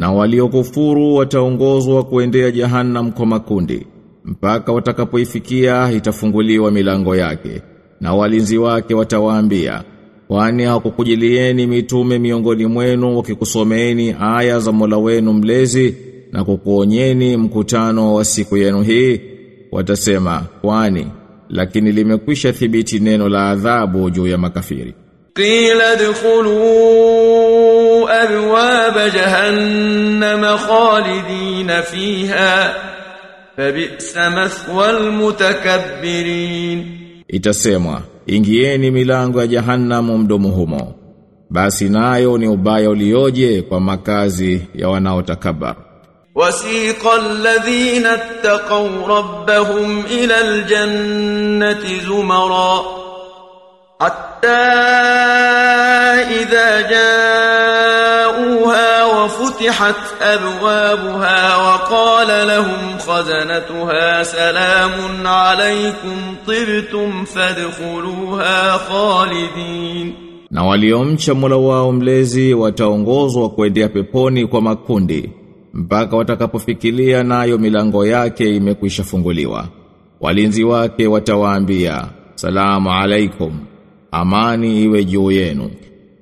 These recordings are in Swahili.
Na waliokufuru wataongozwa kuendea jahannam kwa makundi. Mpaka watakapoifikia itafunguliwa milango yake. Na walinzi wake watawaambia kwani hakukujilieni mitume miongoni mwenu wakikusomeeni aya za Mola wenu mlezi na kukuonyeni mkutano wa siku yenu hii? Watasema kwani lakini limekwisha thibiti neno la adhabu juu ya makafiri. Qila dkhulu أبواب جهنم خالدين فيها فبئس مثوى المتكبرين Itasemwa, ingieni milango ya jahannamu mdomo humo. Basi nayo ni ubaya ulioje kwa makazi ya wanaotakabar. وسيق الذين اتقوا ربهم إلى الجنة زمرا hatta idha ja'uha wa futihat abwabuha wa qala lahum khazanatuha salamun alaykum tibtum fadkhuluha khalidin na waliomcha Mola wao mlezi wataongozwa kuendea peponi kwa makundi mpaka watakapofikilia nayo milango yake imekwisha funguliwa. Walinzi wake watawaambia salamu alaikum. Amani iwe juu yenu.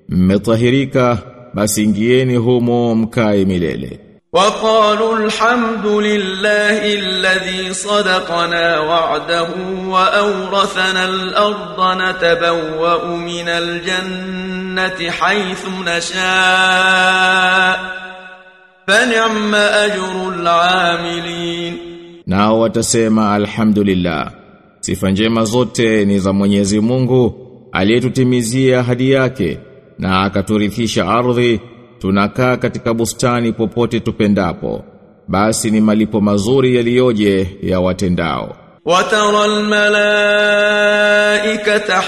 Mmetahirika basi ingieni humo mkae milele. وقالوا الحمد لله الذي صدقنا وعده وأورثنا الأرض نتبوأ من الجنة حيث نشاء فنعم أجر العاملين Nao watasema alhamdulillah. Sifa njema zote ni za Mwenyezi Mungu aliyetutimizia ahadi yake na akaturithisha ardhi tunakaa katika bustani popote tupendapo. Basi ni malipo mazuri yaliyoje ya watendao. Watara almalaikata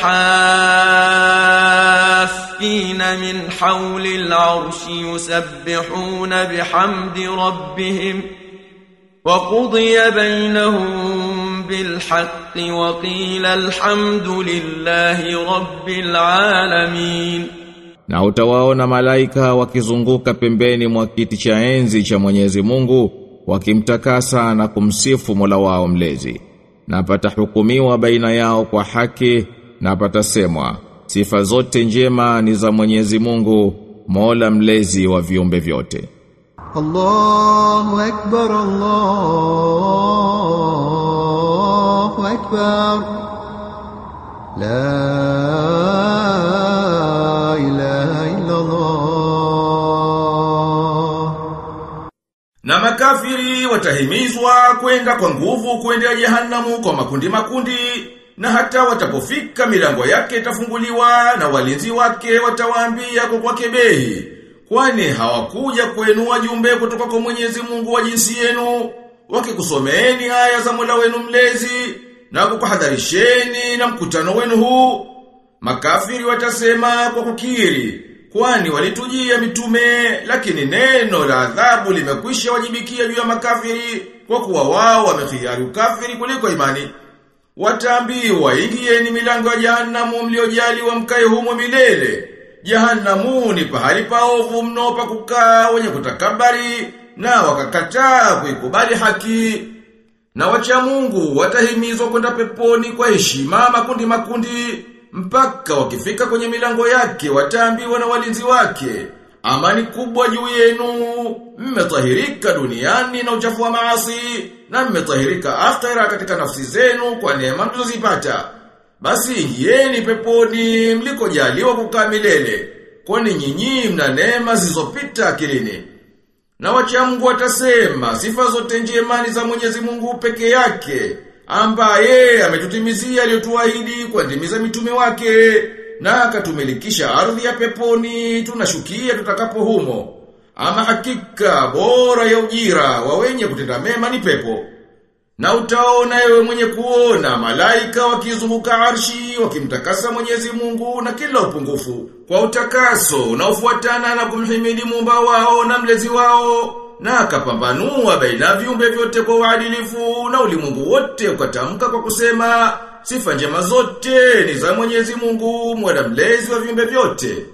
hafina min hawli al'arshi yusabbihuna bihamdi rabbihim wa qudiya bainahum بالحق وقيل الحمد لله رب العالمين Na utawaona malaika wakizunguka pembeni mwa kiti cha enzi cha Mwenyezi Mungu wakimtakasa na kumsifu Mola wao mlezi. Na patahukumiwa baina yao kwa haki na patasemwa sifa zote njema ni za Mwenyezi Mungu Mola mlezi wa viumbe vyote. الله أكبر الله أكبر لا إله إلا الله Na makafiri watahimizwa kwenda kwa nguvu kuendea jehanamu kwa makundi makundi na hata watapofika milango yake itafunguliwa na walinzi wake watawaambia kwa kwa kebehi kwani hawakuja kwenu wajumbe kutoka kwa Mwenyezi Mungu wa jinsi yenu wakikusomeeni aya za Mola wenu mlezi na kukuhadharisheni na mkutano wenu huu. Makafiri watasema kwa kukiri kwani walitujia mitume lakini neno la adhabu limekwisha wajibikia juu ya makafiri kwa kuwa wao wamekhiari ukafiri kuliko imani. Wataambiwa ingieni milango ya jahanamu mliojaliwa mkae humo milele. Jahanamu ni pahali paovu mno pa kukaa wenye kutakabari na wakakataa kuikubali haki. Na wacha Mungu watahimizwa kwenda peponi kwa heshima makundi makundi mpaka wakifika kwenye milango yake wataambiwa na walinzi wake. Amani kubwa juu yenu, mmetahirika duniani na uchafu wa maasi na mmetahirika akhera katika nafsi zenu kwa neema mlizozipata. Basi ingieni peponi mlikojaliwa kukaa milele. kwani nyinyi mna neema zilizopita akilini. Na wacha Mungu watasema sifa zote njema ni za Mwenyezi Mungu peke yake, ambaye ametutimizia aliyotuahidi kuandimiza mitume wake na akatumilikisha ardhi ya peponi tunashukia tutakapo humo. Ama hakika bora ya ujira wa wenye kutenda mema ni pepo. Na utaona ewe mwenye kuona malaika wakizunguka arshi wakimtakasa Mwenyezi Mungu na kila upungufu. Kwa utakaso unaofuatana na kumhimidi Muumba wao na mlezi wao na akapambanua baina viumbe vyote kwa uadilifu na ulimwengu wote ukatamka kwa kusema sifa njema zote ni za Mwenyezi Mungu mwana mlezi wa viumbe vyote